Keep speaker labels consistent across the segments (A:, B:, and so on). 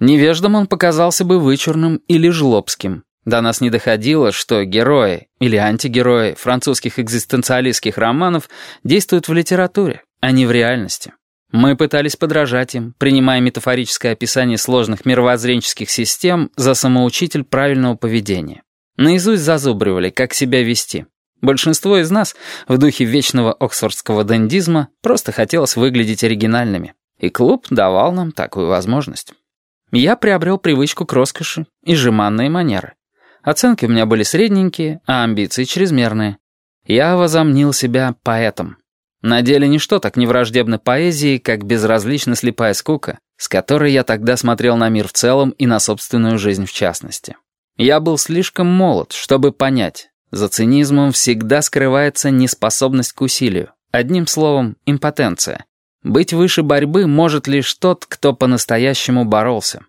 A: Невеждам он показался бы вычурным или жлобским. До нас не доходило, что герои или антигерои французских экзистенциалистских романов действуют в литературе, а не в реальности. Мы пытались подражать им, принимая метафорическое описание сложных мировоззренческих систем за самоучитель правильного поведения. Наизусть зазубривали, как себя вести. Большинство из нас, в духе вечного оксфордского дендизма, просто хотелось выглядеть оригинальными. И клуб давал нам такую возможность. Я приобрел привычку к роскоши и жеманные манеры. Оценки у меня были средненькие, а амбиции чрезмерные. Я возомнил себя поэтом. На деле ничто так не враждебно поэзии, как безразлично слепая скука, с которой я тогда смотрел на мир в целом и на собственную жизнь в частности. Я был слишком молод, чтобы понять, за цинизмом всегда скрывается неспособность к усилию. Одним словом, импотенция. Быть выше борьбы может лишь тот, кто по-настоящему боролся.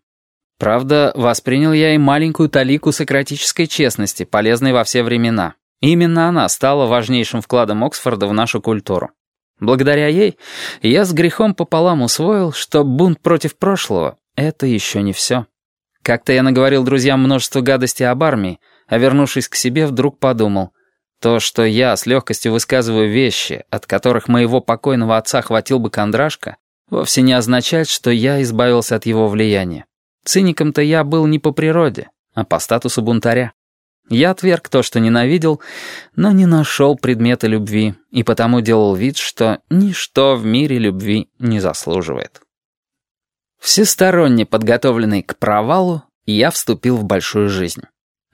A: Правда, воспринял я и маленькую талику сократической честности, полезной во все времена. Именно она стала важнейшим вкладом Оксфорда в нашу культуру. Благодаря ей я с грехом пополам усвоил, что бунт против прошлого — это еще не все. Как-то я наговорил друзьям множество гадостей об армии, а вернувшись к себе, вдруг подумал, то, что я с легкостью высказываю вещи, от которых моего покойного отца хватил бы кондрашка, вовсе не означает, что я избавился от его влияния. Циником-то я был не по природе, а по статусу бунтаря. Я отверг то, что ненавидел, но не нашел предмета любви, и потому делал вид, что ничто в мире любви не заслуживает. Всесторонне подготовленный к провалу, я вступил в большую жизнь.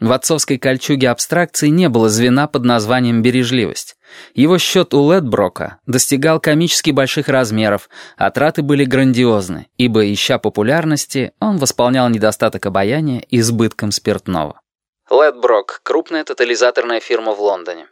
A: В отцовской кольчуге абстракции не было звена под названием «бережливость». Его счет у Ледброка достигал комически больших размеров, а траты были грандиозны, ибо, ища популярности, он восполнял недостаток обаяния избытком спиртного. Ледброк — крупная тотализаторная фирма в Лондоне.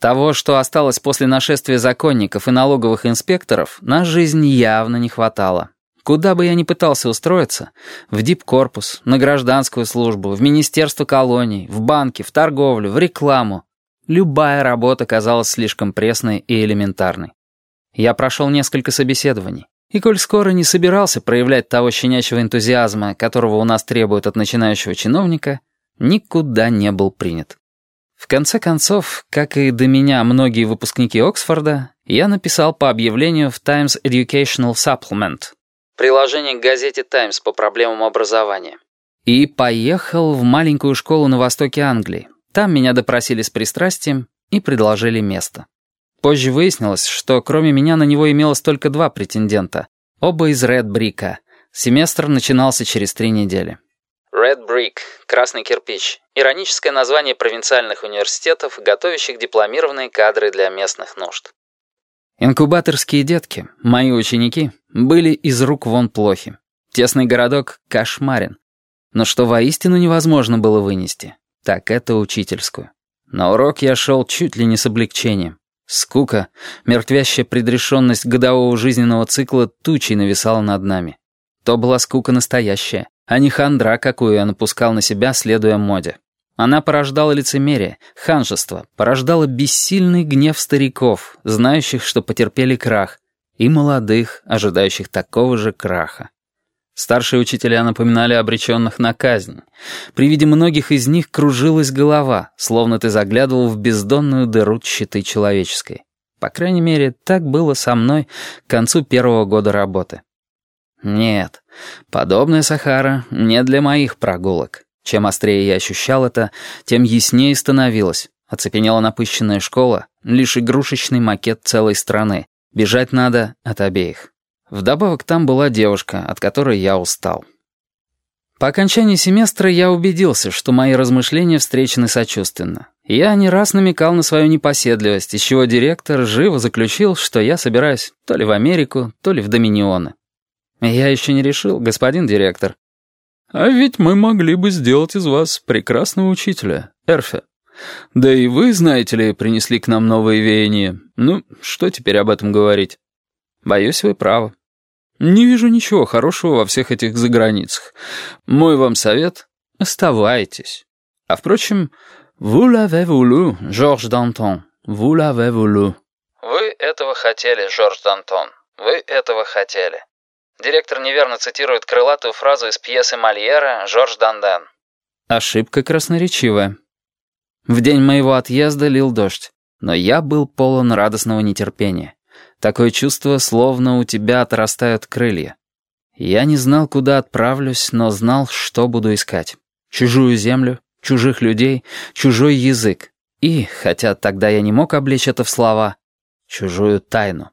A: Того, что осталось после нашествия законников и налоговых инспекторов, на жизнь явно не хватало. Куда бы я ни пытался устроиться, в дипкорпус, на гражданскую службу, в министерство колоний, в банки, в торговлю, в рекламу, любая работа казалась слишком пресной и элементарной. Я прошел несколько собеседований. И коль скоро не собирался проявлять того щенячьего энтузиазма, которого у нас требуют от начинающего чиновника, никуда не был принят. В конце концов, как и до меня многие выпускники Оксфорда, я написал по объявлению в Times Educational Supplement Приложение к газете «Таймс» по проблемам образования. И поехал в маленькую школу на востоке Англии. Там меня допросили с пристрастием и предложили место. Позже выяснилось, что кроме меня на него имелось только два претендента. Оба из Ред Брика. Семестр начинался через три недели. Red Brick – красный кирпич. Ироническое название провинциальных университетов, готовящих дипломированные кадры для местных нужд. Инкубаторские детки, мои ученики, были из рук вон плохи. Тесный городок кошмарен. Но что воистину невозможно было вынести, так это учительскую. На урок я шел чуть ли не с облегчением. Скука, мертвящая предрешенность годового жизненного цикла тучей нависала над нами. То была скука настоящая, а не хандра, какую я напускал на себя, следуя моде. Она порождала лицемерие, ханжество, порождала бессильный гнев стариков, знающих, что потерпели крах, и молодых, ожидающих такого же краха. Старшие учителя напоминали обреченных на казнь. При виде многих из них кружилась голова, словно ты заглядывал в бездонную дыру щиты человеческой. По крайней мере, так было со мной к концу первого года работы. Нет, подобная Сахара не для моих прогулок. Чем острее я ощущал это, тем яснее становилось. Оцепенела напыщенная школа, лишь игрушечный макет целой страны. Бежать надо от обеих. Вдобавок там была девушка, от которой я устал. По окончании семестра я убедился, что мои размышления встречены сочувственно. Я не раз намекал на свою непоседливость, из чего директор живо заключил, что я собираюсь то ли в Америку, то ли в Доминионы. Я еще не решил, господин директор, а ведь мы могли бы сделать из вас прекрасного учителя, Эрфе. Да и вы, знаете ли, принесли к нам новые веяния. Ну, что теперь об этом говорить? Боюсь, вы правы. Не вижу ничего хорошего во всех этих заграницах. Мой вам совет — оставайтесь. А впрочем, vous l'avez voulu, Жорж Д'Антон. Vous l'avez voulu. Вы этого хотели, Жорж Д'Антон. Вы этого хотели. Директор неверно цитирует крылатую фразу из пьесы Мольера «Жорж Данден». Ошибка красноречивая. В день моего отъезда лил дождь, но я был полон радостного нетерпения. Такое чувство, словно у тебя отрастают крылья. Я не знал, куда отправлюсь, но знал, что буду искать. Чужую землю, чужих людей, чужой язык. И, хотя тогда я не мог облечь это в слова, чужую тайну.